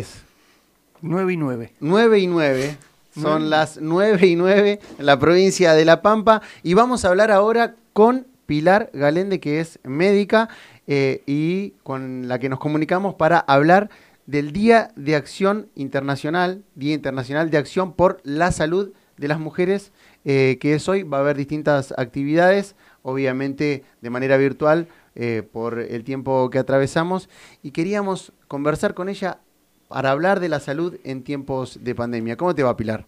es? 9 y 9. 9 y 9. Son las 9 y 9 en la provincia de La Pampa. Y vamos a hablar ahora con Pilar Galende, que es médica eh, y con la que nos comunicamos para hablar del Día de Acción Internacional, Día Internacional de Acción por la Salud de las Mujeres, eh, que es hoy. Va a haber distintas actividades, obviamente de manera virtual, eh, por el tiempo que atravesamos. Y queríamos conversar con ella para hablar de la salud en tiempos de pandemia. ¿Cómo te va, Pilar?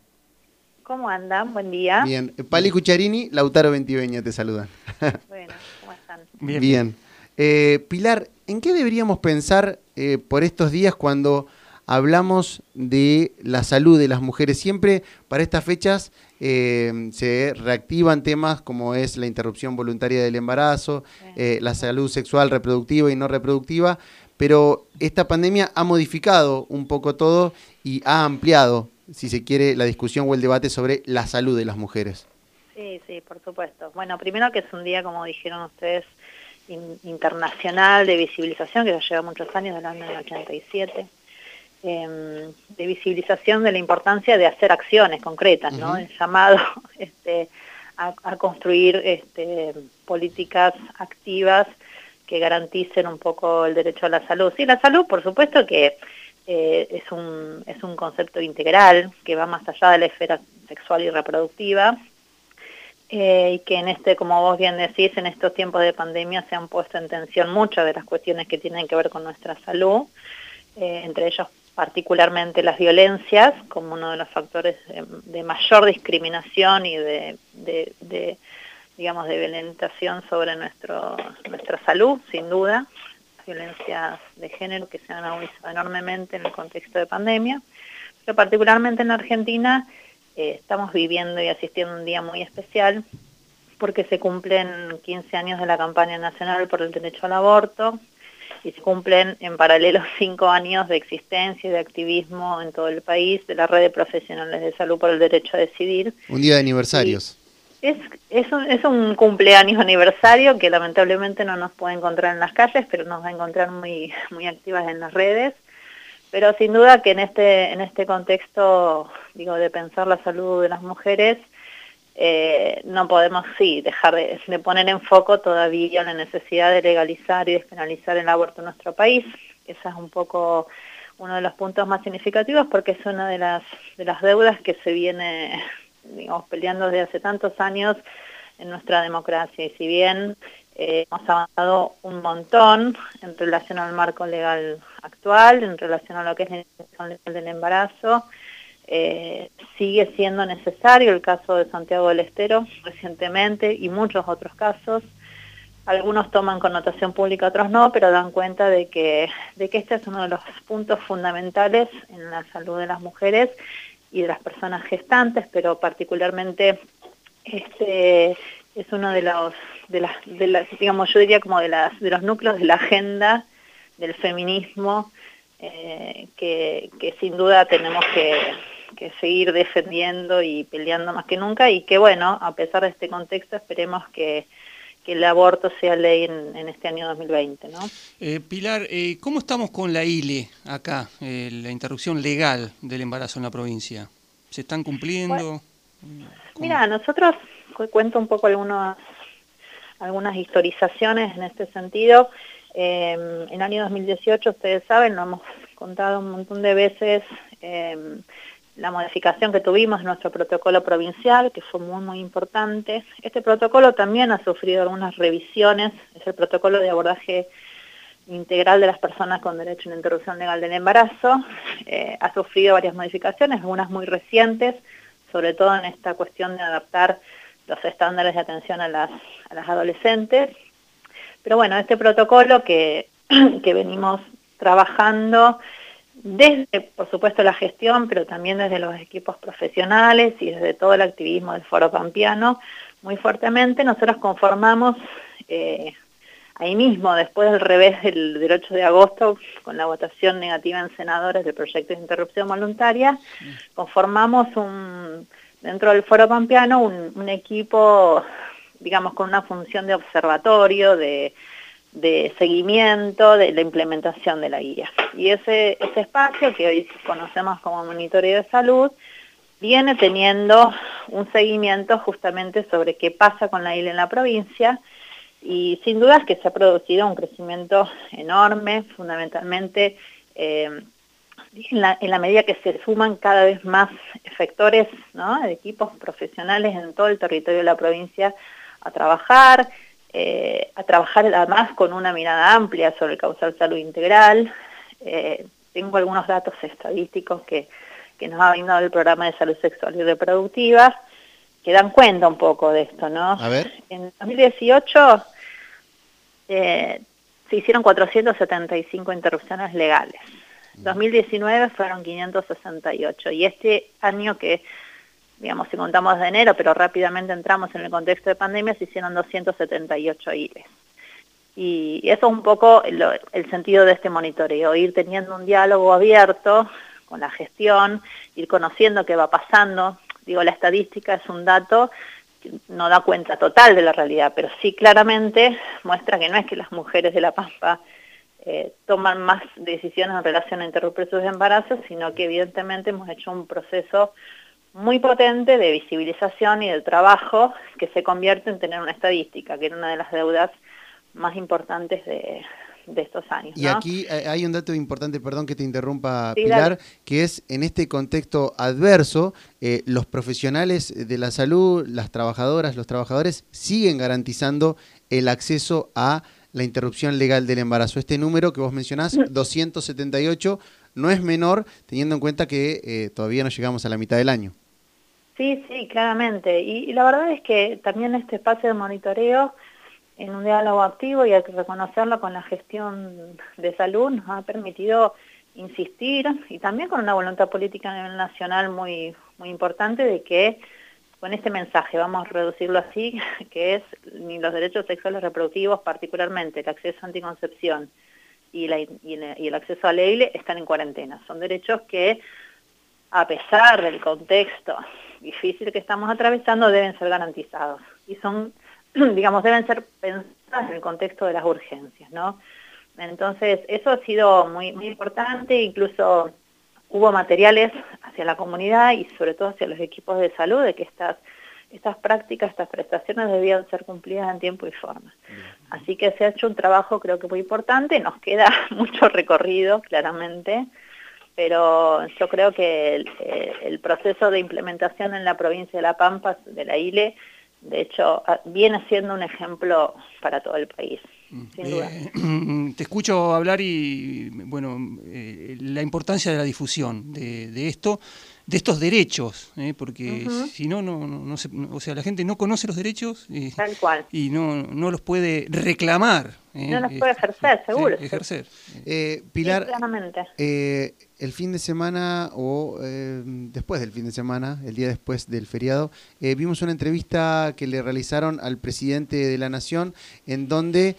¿Cómo andan? Buen día. Bien. Pali Cucharini, Lautaro Ventiveña te saludan. bueno, ¿cómo están? Bien. Bien. Eh, Pilar, ¿en qué deberíamos pensar eh, por estos días cuando hablamos de la salud de las mujeres? Siempre para estas fechas eh, se reactivan temas como es la interrupción voluntaria del embarazo, la salud sexual reproductiva y no reproductiva, pero esta pandemia ha modificado un poco todo y ha ampliado, si se quiere, la discusión o el debate sobre la salud de las mujeres. Sí, sí, por supuesto. Bueno, primero que es un día, como dijeron ustedes, internacional de visibilización, que ya lleva muchos años, del año 87, em, de visibilización de la importancia de hacer acciones concretas, ¿no? El llamado este, a, a, construir este, políticas activas que garanticen un poco el derecho a la salud. Sí, la salud, por supuesto que eh, es, un, es un concepto integral que va más allá de la esfera sexual y reproductiva eh, y que en este, como vos bien decís, en estos tiempos de pandemia se han puesto en tensión muchas de las cuestiones que tienen que ver con nuestra salud, eh, entre ellos particularmente las violencias como uno de los factores de, mayor discriminación y de digamos, de violentación sobre nuestro, nuestra salud, sin duda, violencias de género que se han agudizado enormemente en el contexto de pandemia, pero particularmente en la Argentina eh, estamos viviendo y asistiendo a un día muy especial porque se cumplen 15 años de la campaña nacional por el derecho al aborto y se cumplen en paralelo cinco años de existencia y de activismo en todo el país de la red de profesionales de salud por el derecho a decidir. Un día de aniversarios. Es, es, un, es un cumpleaños aniversario que lamentablemente no nos puede encontrar en las calles, pero nos va a encontrar muy, muy activas en las redes. Pero sin duda que en este, en este contexto, digo, de pensar la salud de las mujeres, eh, no podemos, sí, dejar de, de, poner en foco todavía la necesidad de legalizar y despenalizar el aborto en nuestro país. Esa es un poco uno de los puntos más significativos porque es una de las, de las deudas que se viene digamos, peleando desde hace tantos años en nuestra democracia y si bien eh, hemos avanzado un montón en relación al marco legal actual, en relación a lo que es la institución legal del embarazo, eh, sigue siendo necesario el caso de Santiago del Estero recientemente y muchos otros casos. Algunos toman connotación pública, otros no, pero dan cuenta de que, de que este es uno de los puntos fundamentales en la salud de las mujeres y de las personas gestantes, pero particularmente este es uno de los de las, de las digamos yo diría como de las de los núcleos de la agenda del feminismo eh, que, sin duda tenemos que, seguir defendiendo y peleando más que nunca y que bueno a pesar de este contexto esperemos que que el aborto sea ley en, en este año 2020. ¿no? Eh, Pilar, eh, ¿cómo estamos con la ILE acá, eh, la interrupción legal del embarazo en la provincia? ¿Se están cumpliendo? mira, nosotros cuento un poco algunas, algunas historizaciones en este sentido. en el año 2018, ustedes saben, lo hemos contado un montón de veces, la modificación que tuvimos en nuestro protocolo provincial, que fue muy, muy importante. Este protocolo también ha sufrido algunas revisiones, es el protocolo de abordaje integral de las personas con derecho a una interrupción legal del embarazo. Eh, ha sufrido varias modificaciones, algunas muy recientes, sobre todo en esta cuestión de adaptar los estándares de atención a las, a las adolescentes. Pero bueno, este protocolo que, que venimos trabajando desde, por supuesto, la gestión, pero también desde los equipos profesionales y desde todo el activismo del Foro Pampiano, muy fuertemente, nosotros conformamos eh, ahí mismo, después del revés del, 8 de agosto, con la votación negativa en senadores del proyecto de interrupción voluntaria, conformamos un, dentro del Foro Pampiano un, un equipo, digamos, con una función de observatorio, de de seguimiento de la implementación de la guía. Y ese, ese espacio que hoy conocemos como monitoreo de salud viene teniendo un seguimiento justamente sobre qué pasa con la isla en la provincia y sin duda es que se ha producido un crecimiento enorme, fundamentalmente eh, en, la, medida que se suman cada vez más efectores, ¿no? equipos profesionales en todo el territorio de la provincia a trabajar, eh, a trabajar además con una mirada amplia sobre el causal salud integral. Eh, tengo algunos datos estadísticos que, que nos ha brindado el programa de salud sexual y reproductiva, que dan cuenta un poco de esto, ¿no? A ver. En 2018 eh, se hicieron 475 interrupciones legales. 2019 fueron 568 y este año que digamos, si contamos de enero, pero rápidamente entramos en el contexto de pandemia, se hicieron 278 ILES. Y eso es un poco el, sentido de este monitoreo, ir teniendo un diálogo abierto con la gestión, ir conociendo qué va pasando. Digo, la estadística es un dato que no da cuenta total de la realidad, pero sí claramente muestra que no es que las mujeres de La Pampa eh, toman más decisiones en relación a interrumpir sus embarazos, sino que evidentemente hemos hecho un proceso muy potente de visibilización y del trabajo que se convierte en tener una estadística, que era una de las deudas más importantes de, estos años. Y aquí eh, hay un dato importante, perdón que te interrumpa Pilar, que es en este contexto adverso, eh, los profesionales de la salud, las trabajadoras, los trabajadores siguen garantizando el acceso a la interrupción legal del embarazo. Este número que vos mencionás, 278, mm. no es menor teniendo en cuenta que eh, todavía no llegamos a la mitad del año. Sí, sí, claramente. Y, la verdad es que también este espacio de monitoreo en un diálogo activo y hay que reconocerlo con la gestión de salud nos ha permitido insistir y también con una voluntad política a nivel nacional muy, muy importante de que con este mensaje, vamos a reducirlo así, que es los derechos sexuales reproductivos, particularmente el acceso a anticoncepción y, y, el acceso a la están en cuarentena. Son derechos que, a pesar del contexto difícil que estamos atravesando deben ser garantizados. Y son, digamos, deben ser pensadas en el contexto de las urgencias, ¿no? Entonces, eso ha sido muy, muy importante, incluso hubo materiales hacia la comunidad y sobre todo hacia los equipos de salud de que estas, estas prácticas, estas prestaciones debían ser cumplidas en tiempo y forma. Así que se ha hecho un trabajo creo que muy importante, nos queda mucho recorrido claramente, pero yo creo que el, proceso de implementación en la provincia de La Pampa, de la ILE, de hecho, ah, viene siendo un ejemplo para todo el país. Sin duda. Eh, te escucho hablar y, bueno, eh, la importancia de la difusión de, de esto de estos derechos, ¿eh? porque si no, no, no, o sea, la gente no conoce los derechos y, Tal cual. y no, no los puede reclamar. ¿eh? No los puede ejercer, seguro. ejercer. Eh, Pilar, el fin de semana o después del fin de semana, el día después del feriado, vimos una entrevista que le realizaron al presidente de la Nación en donde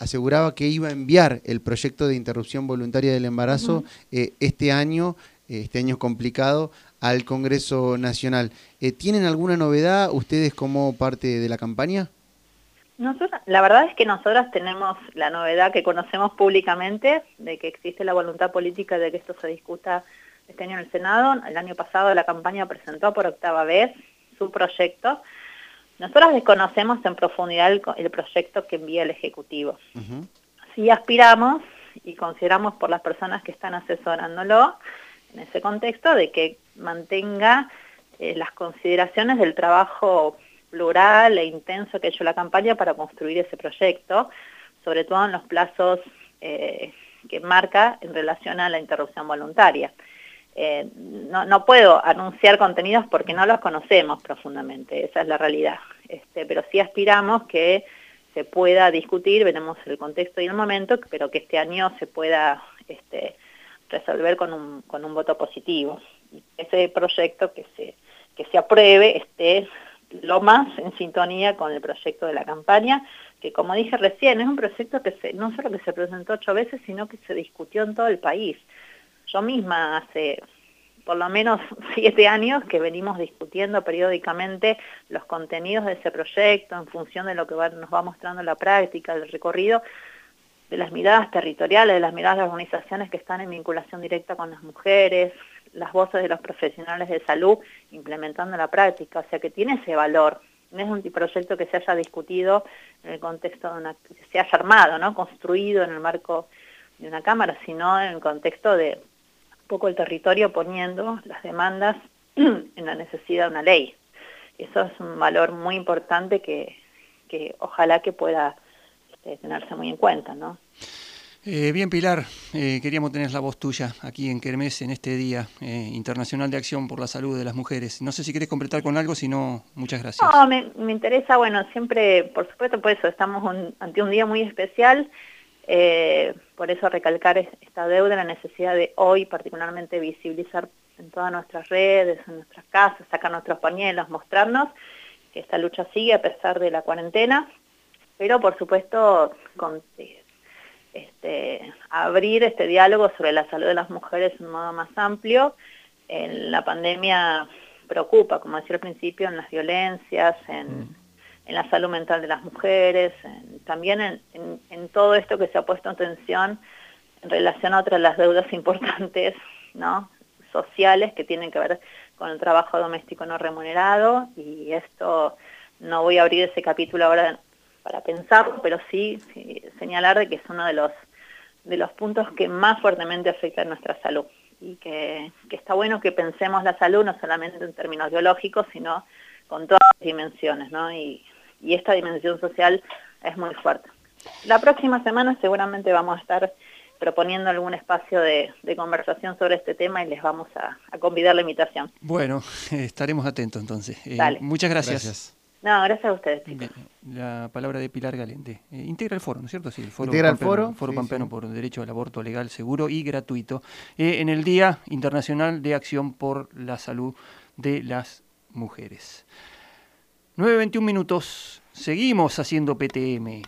aseguraba que iba a enviar el proyecto de interrupción voluntaria del embarazo este año este año complicado, al Congreso Nacional. Eh, ¿Tienen alguna novedad ustedes como parte de la campaña? la verdad es que nosotras tenemos la novedad que conocemos públicamente de que existe la voluntad política de que esto se discuta este año en el Senado. El año pasado la campaña presentó por octava vez su proyecto. Nosotras desconocemos en profundidad el, proyecto que envía el Ejecutivo. Si aspiramos y consideramos por las personas que están asesorándolo, en ese contexto de que mantenga eh, las consideraciones del trabajo plural e intenso que ha hecho la campaña para construir ese proyecto, sobre todo en los plazos eh, que marca en relación a la interrupción voluntaria. Eh, no, puedo anunciar contenidos porque no los conocemos profundamente, esa es la realidad, este, pero sí aspiramos que se pueda discutir, veremos el contexto y el momento, pero que este año se pueda este, resolver con un, con un voto positivo. Ese proyecto que se, que se apruebe esté lo más en sintonía con el proyecto de la campaña, que como dije recién, es un proyecto que se, no solo que se presentó ocho veces, sino que se discutió en todo el país. Yo misma hace por lo menos siete años que venimos discutiendo periódicamente los contenidos de ese proyecto en función de lo que nos va mostrando la práctica, el recorrido, de las miradas territoriales, de las miradas de organizaciones que están en vinculación directa con las mujeres, las voces de los profesionales de salud implementando la práctica, o sea que tiene ese valor. No es un proyecto que se haya discutido en el contexto de una, que se haya armado, ¿no? construido en el marco de una cámara, sino en el contexto de un poco el territorio poniendo las demandas en la necesidad de una ley. Eso es un valor muy importante que, que ojalá que pueda este, tenerse muy en cuenta, ¿no? Eh, bien, Pilar, eh, queríamos tener la voz tuya aquí en Kermés en este Día eh, Internacional de Acción por la Salud de las Mujeres. No sé si quieres completar con algo, si no, muchas gracias. No, me, interesa, bueno, siempre, por supuesto, por eso estamos ante un día muy especial, por eso recalcar esta deuda, la necesidad de hoy particularmente visibilizar en todas nuestras redes, en nuestras casas, sacar nuestros pañuelos, mostrarnos que esta lucha sigue a pesar de la cuarentena, pero por supuesto con este, abrir este diálogo sobre la salud de las mujeres en un modo más amplio. En la pandemia preocupa, como decía al principio, en las violencias, en, mm. la salud mental de las mujeres, también en, todo esto que se ha puesto en tensión en relación a otras de las deudas importantes ¿no? sociales que tienen que ver con el trabajo doméstico no remunerado y esto no voy a abrir ese capítulo ahora para pensarlo, pero sí, señalar de que es uno de los, de los puntos que más fuertemente afecta a nuestra salud y que, está bueno que pensemos la salud no solamente en términos biológicos, sino con todas las dimensiones, ¿no? Y, esta dimensión social es muy fuerte. La próxima semana seguramente vamos a estar proponiendo algún espacio de, conversación sobre este tema y les vamos a, convidar la invitación. Bueno, estaremos atentos entonces. Eh, muchas gracias. No, gracias a ustedes, chicos. La palabra de Pilar Galente. Eh, integra el foro, ¿no es cierto? Sí, el foro integra el foro. Foro Pampeano por Derecho al Aborto Legal, Seguro y Gratuito. Eh, en el Día Internacional de Acción por la Salud de las Mujeres. 9.21 minutos. Seguimos haciendo PTM.